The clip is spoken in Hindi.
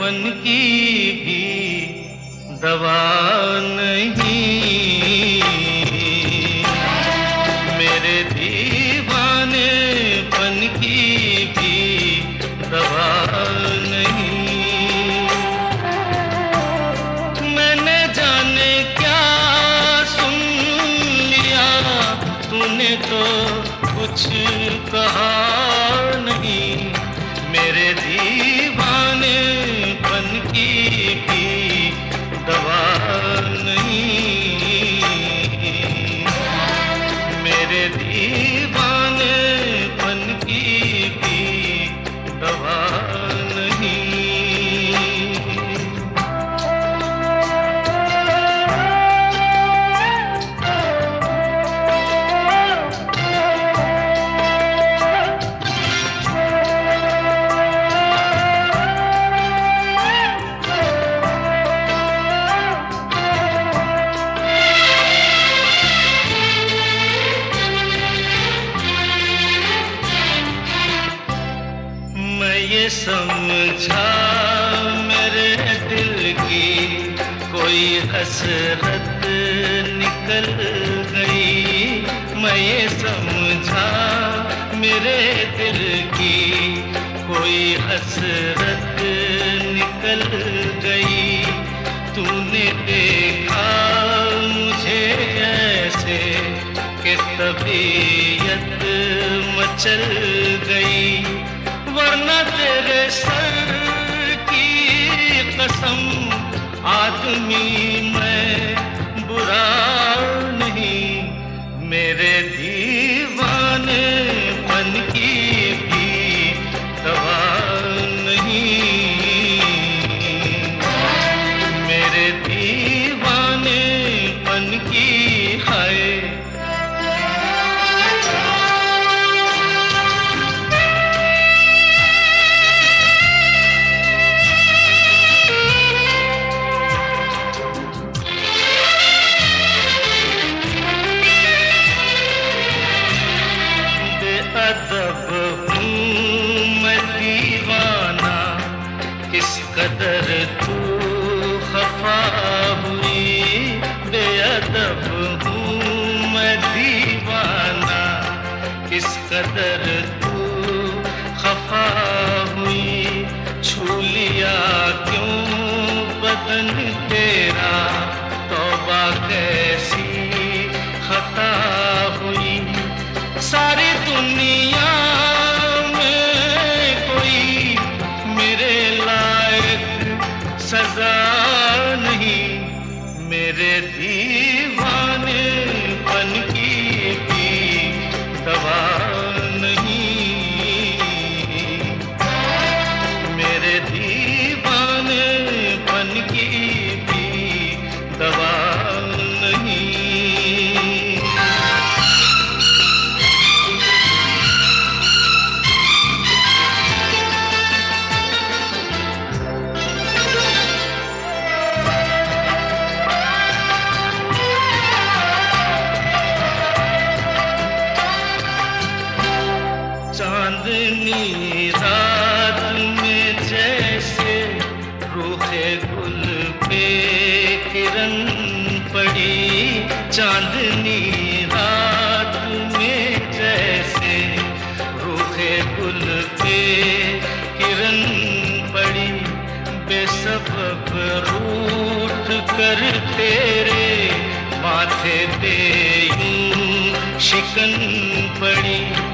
पन की भी दवा नहीं। मेरे दीवाने पन की भी दवा नहीं। मैंने जाने क्या सुन लिया, तूने तो कुछ कहा ये समझा मेरे दिल की कोई हसरत निकल गई। मैं ये समझा मेरे दिल की कोई हसरत निकल गई। तूने देखा मुझे ऐसे कि तबीयत मचल तेरे सर की कसम आदमी मैं कदर तू खफा हुई, बेअदब हूँ मैं दीवाना। किस कदर तू खफा हुई, छू लिया क्यों बदन मेरे चांदनी रात में जैसे रूहे गुल पे किरण पड़ी, चांदनी रात में जैसे रूहे गुल पे किरण पड़ी। बेसबब रूठ कर तेरे माथे पे शिकन पड़ी।